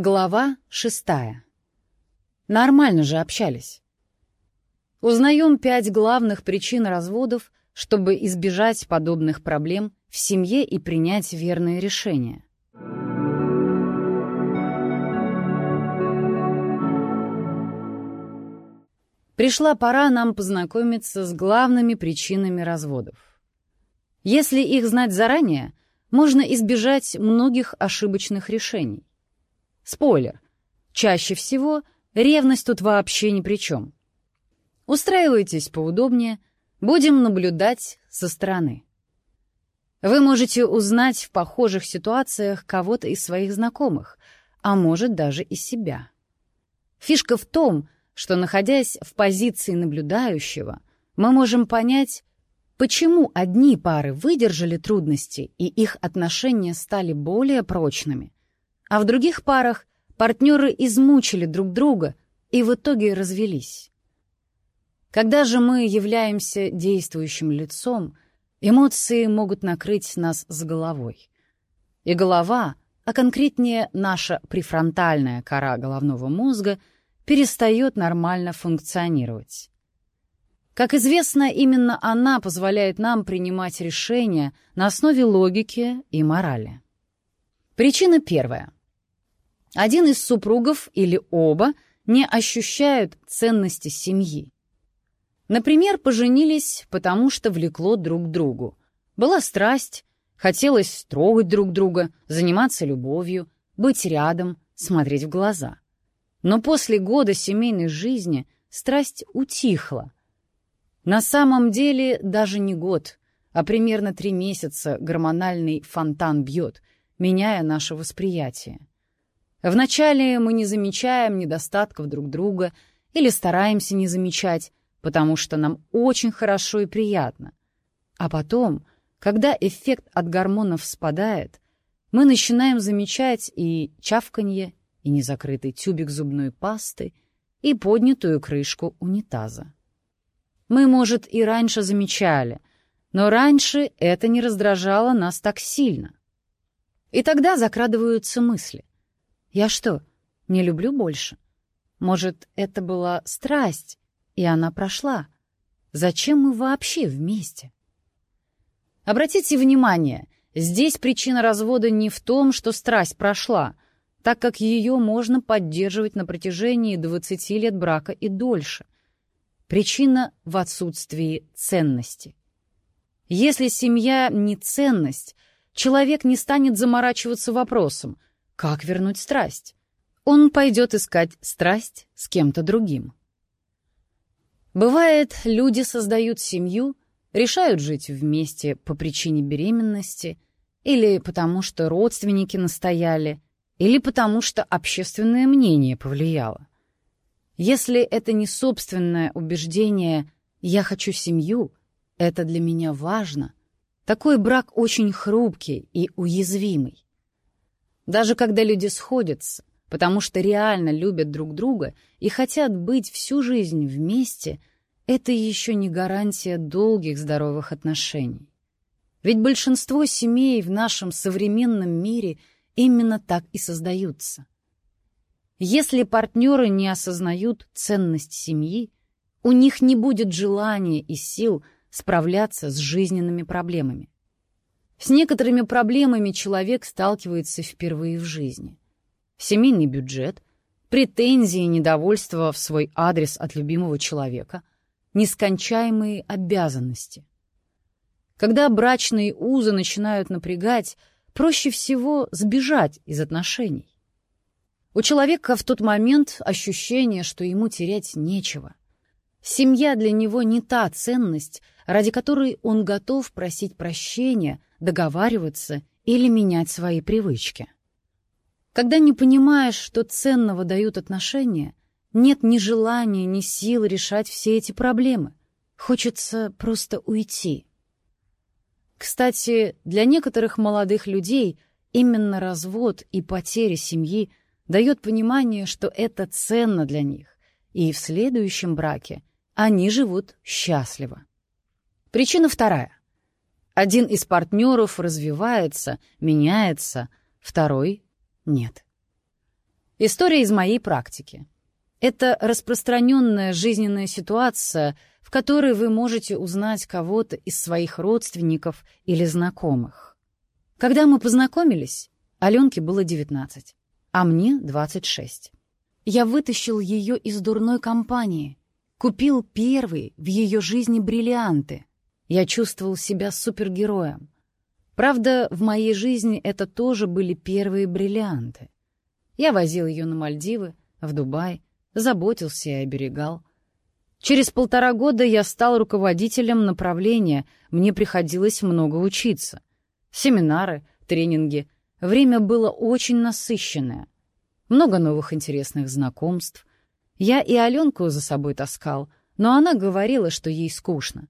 Глава шестая. Нормально же общались. Узнаем пять главных причин разводов, чтобы избежать подобных проблем в семье и принять верные решения. Пришла пора нам познакомиться с главными причинами разводов. Если их знать заранее, можно избежать многих ошибочных решений. Спойлер. Чаще всего ревность тут вообще ни при чем. Устраивайтесь поудобнее, будем наблюдать со стороны. Вы можете узнать в похожих ситуациях кого-то из своих знакомых, а может даже и себя. Фишка в том, что, находясь в позиции наблюдающего, мы можем понять, почему одни пары выдержали трудности и их отношения стали более прочными, а в других парах партнеры измучили друг друга и в итоге развелись. Когда же мы являемся действующим лицом, эмоции могут накрыть нас с головой. И голова, а конкретнее наша префронтальная кора головного мозга, перестает нормально функционировать. Как известно, именно она позволяет нам принимать решения на основе логики и морали. Причина первая — один из супругов или оба не ощущают ценности семьи. Например, поженились, потому что влекло друг к другу. Была страсть, хотелось трогать друг друга, заниматься любовью, быть рядом, смотреть в глаза. Но после года семейной жизни страсть утихла. На самом деле даже не год, а примерно три месяца гормональный фонтан бьет, меняя наше восприятие. Вначале мы не замечаем недостатков друг друга или стараемся не замечать, потому что нам очень хорошо и приятно. А потом, когда эффект от гормонов спадает, мы начинаем замечать и чавканье, и незакрытый тюбик зубной пасты, и поднятую крышку унитаза. Мы, может, и раньше замечали, но раньше это не раздражало нас так сильно. И тогда закрадываются мысли. Я что, не люблю больше? Может, это была страсть, и она прошла? Зачем мы вообще вместе? Обратите внимание, здесь причина развода не в том, что страсть прошла, так как ее можно поддерживать на протяжении 20 лет брака и дольше. Причина в отсутствии ценности. Если семья не ценность, человек не станет заморачиваться вопросом — как вернуть страсть? Он пойдет искать страсть с кем-то другим. Бывает, люди создают семью, решают жить вместе по причине беременности, или потому что родственники настояли, или потому что общественное мнение повлияло. Если это не собственное убеждение «я хочу семью», это для меня важно, такой брак очень хрупкий и уязвимый. Даже когда люди сходятся, потому что реально любят друг друга и хотят быть всю жизнь вместе, это еще не гарантия долгих здоровых отношений. Ведь большинство семей в нашем современном мире именно так и создаются. Если партнеры не осознают ценность семьи, у них не будет желания и сил справляться с жизненными проблемами. С некоторыми проблемами человек сталкивается впервые в жизни. Семейный бюджет, претензии и недовольство в свой адрес от любимого человека, нескончаемые обязанности. Когда брачные узы начинают напрягать, проще всего сбежать из отношений. У человека в тот момент ощущение, что ему терять нечего. Семья для него не та ценность, ради которой он готов просить прощения, договариваться или менять свои привычки. Когда не понимаешь, что ценного дают отношения, нет ни желания, ни сил решать все эти проблемы. Хочется просто уйти. Кстати, для некоторых молодых людей именно развод и потеря семьи дает понимание, что это ценно для них, и в следующем браке они живут счастливо. Причина вторая. Один из партнеров развивается, меняется, второй — нет. История из моей практики. Это распространенная жизненная ситуация, в которой вы можете узнать кого-то из своих родственников или знакомых. Когда мы познакомились, Аленке было 19, а мне 26. Я вытащил ее из дурной компании, купил первые в ее жизни бриллианты. Я чувствовал себя супергероем. Правда, в моей жизни это тоже были первые бриллианты. Я возил ее на Мальдивы, в Дубай, заботился и оберегал. Через полтора года я стал руководителем направления, мне приходилось много учиться. Семинары, тренинги. Время было очень насыщенное. Много новых интересных знакомств. Я и Аленку за собой таскал, но она говорила, что ей скучно.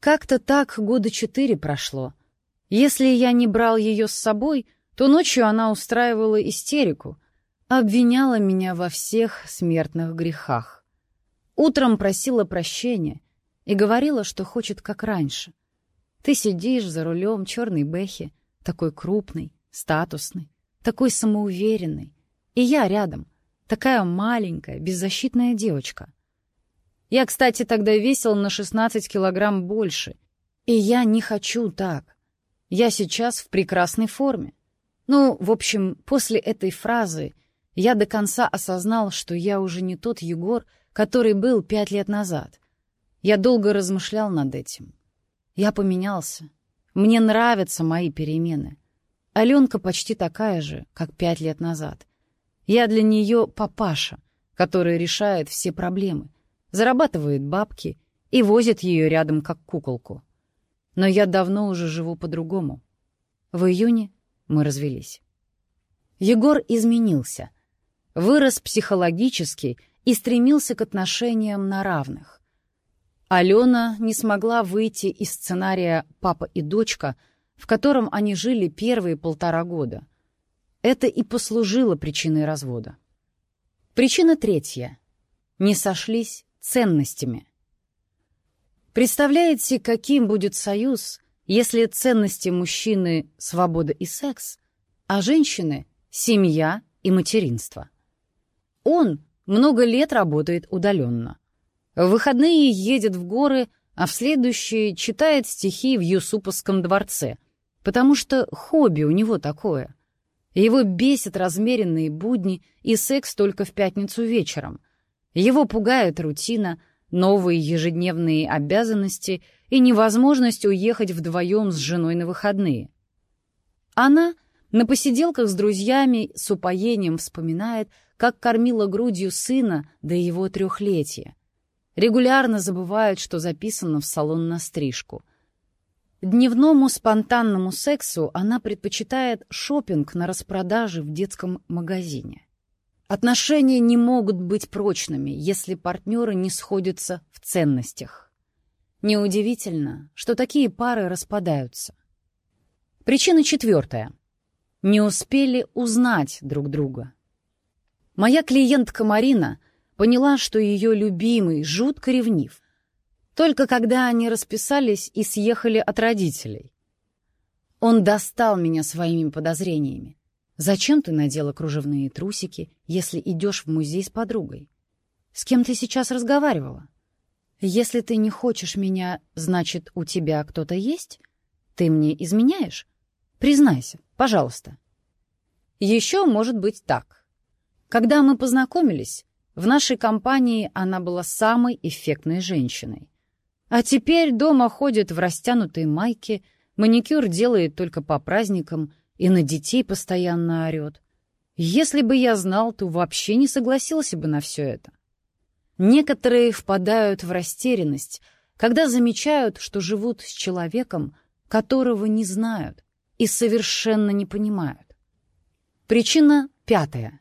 Как-то так года четыре прошло. Если я не брал ее с собой, то ночью она устраивала истерику, обвиняла меня во всех смертных грехах. Утром просила прощения и говорила, что хочет как раньше. Ты сидишь за рулем черной бэхи, такой крупный, статусный, такой самоуверенный. И я рядом, такая маленькая, беззащитная девочка. Я, кстати, тогда весил на 16 килограмм больше. И я не хочу так. Я сейчас в прекрасной форме. Ну, в общем, после этой фразы я до конца осознал, что я уже не тот Егор, который был пять лет назад. Я долго размышлял над этим. Я поменялся. Мне нравятся мои перемены. Аленка почти такая же, как пять лет назад. Я для нее папаша, который решает все проблемы, зарабатывает бабки и возит ее рядом как куколку. Но я давно уже живу по-другому. В июне мы развелись. Егор изменился, вырос психологически и стремился к отношениям на равных. Алена не смогла выйти из сценария «папа и дочка», в котором они жили первые полтора года. Это и послужило причиной развода. Причина третья. Не сошлись ценностями. Представляете, каким будет союз, если ценности мужчины — свобода и секс, а женщины — семья и материнство? Он много лет работает удаленно. В выходные едет в горы, а в следующие читает стихи в Юсуповском дворце, потому что хобби у него такое. Его бесит размеренные будни и секс только в пятницу вечером. Его пугает рутина, новые ежедневные обязанности и невозможность уехать вдвоем с женой на выходные. Она на посиделках с друзьями с упоением вспоминает, как кормила грудью сына до его трехлетия. Регулярно забывает, что записано в салон на стрижку. Дневному спонтанному сексу она предпочитает шопинг на распродаже в детском магазине. Отношения не могут быть прочными, если партнеры не сходятся в ценностях. Неудивительно, что такие пары распадаются. Причина четвертая. Не успели узнать друг друга. Моя клиентка Марина поняла, что ее любимый жутко ревнив. Только когда они расписались и съехали от родителей. Он достал меня своими подозрениями. «Зачем ты надела кружевные трусики, если идешь в музей с подругой? С кем ты сейчас разговаривала? Если ты не хочешь меня, значит, у тебя кто-то есть? Ты мне изменяешь? Признайся, пожалуйста». Еще может быть так. Когда мы познакомились, в нашей компании она была самой эффектной женщиной. А теперь дома ходит в растянутой майке, маникюр делает только по праздникам и на детей постоянно орет. Если бы я знал, то вообще не согласился бы на все это. Некоторые впадают в растерянность, когда замечают, что живут с человеком, которого не знают и совершенно не понимают. Причина пятая.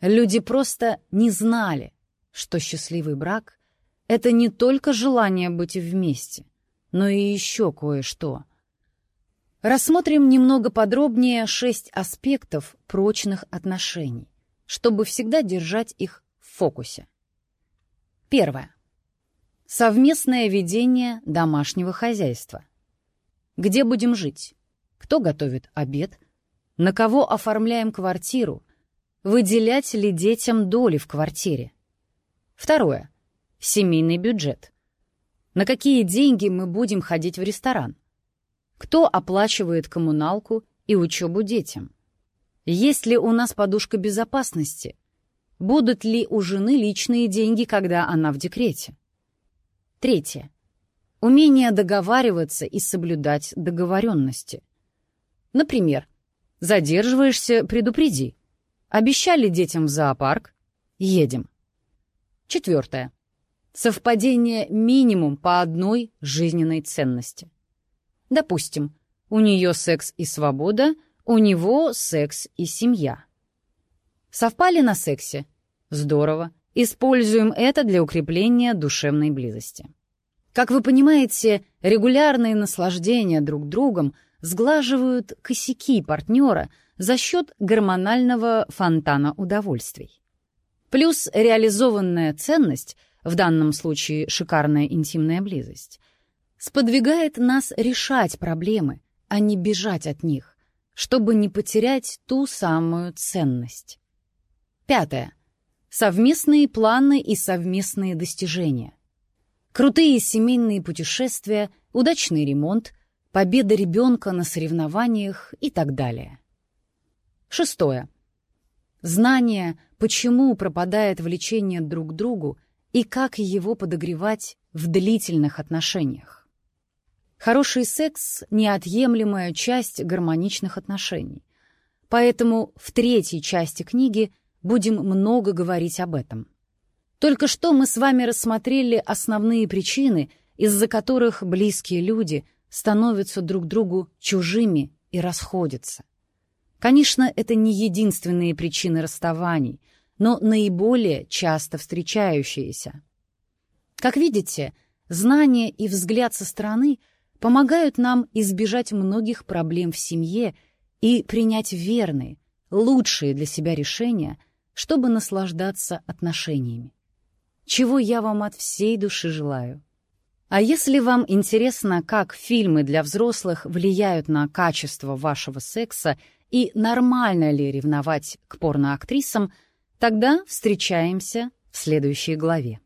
Люди просто не знали, что счастливый брак — это не только желание быть вместе, но и еще кое-что. Рассмотрим немного подробнее шесть аспектов прочных отношений, чтобы всегда держать их в фокусе. Первое. Совместное ведение домашнего хозяйства. Где будем жить? Кто готовит обед? На кого оформляем квартиру? выделять ли детям доли в квартире. Второе. Семейный бюджет. На какие деньги мы будем ходить в ресторан? Кто оплачивает коммуналку и учебу детям? Есть ли у нас подушка безопасности? Будут ли у жены личные деньги, когда она в декрете? Третье. Умение договариваться и соблюдать договоренности. Например, задерживаешься — предупреди. Обещали детям в зоопарк — едем. Четвертое. Совпадение минимум по одной жизненной ценности. Допустим, у нее секс и свобода, у него секс и семья. Совпали на сексе? Здорово. Используем это для укрепления душевной близости. Как вы понимаете, регулярные наслаждения друг другом сглаживают косяки партнера за счет гормонального фонтана удовольствий. Плюс реализованная ценность, в данном случае шикарная интимная близость, сподвигает нас решать проблемы, а не бежать от них, чтобы не потерять ту самую ценность. Пятое. Совместные планы и совместные достижения. Крутые семейные путешествия, удачный ремонт, победа ребенка на соревнованиях и так далее. Шестое. Знание, почему пропадает влечение друг к другу и как его подогревать в длительных отношениях. Хороший секс — неотъемлемая часть гармоничных отношений. Поэтому в третьей части книги будем много говорить об этом. Только что мы с вами рассмотрели основные причины, из-за которых близкие люди становятся друг другу чужими и расходятся. Конечно, это не единственные причины расставаний, но наиболее часто встречающиеся. Как видите, знание и взгляд со стороны помогают нам избежать многих проблем в семье и принять верные, лучшие для себя решения – чтобы наслаждаться отношениями. Чего я вам от всей души желаю. А если вам интересно, как фильмы для взрослых влияют на качество вашего секса и нормально ли ревновать к порноактрисам, тогда встречаемся в следующей главе.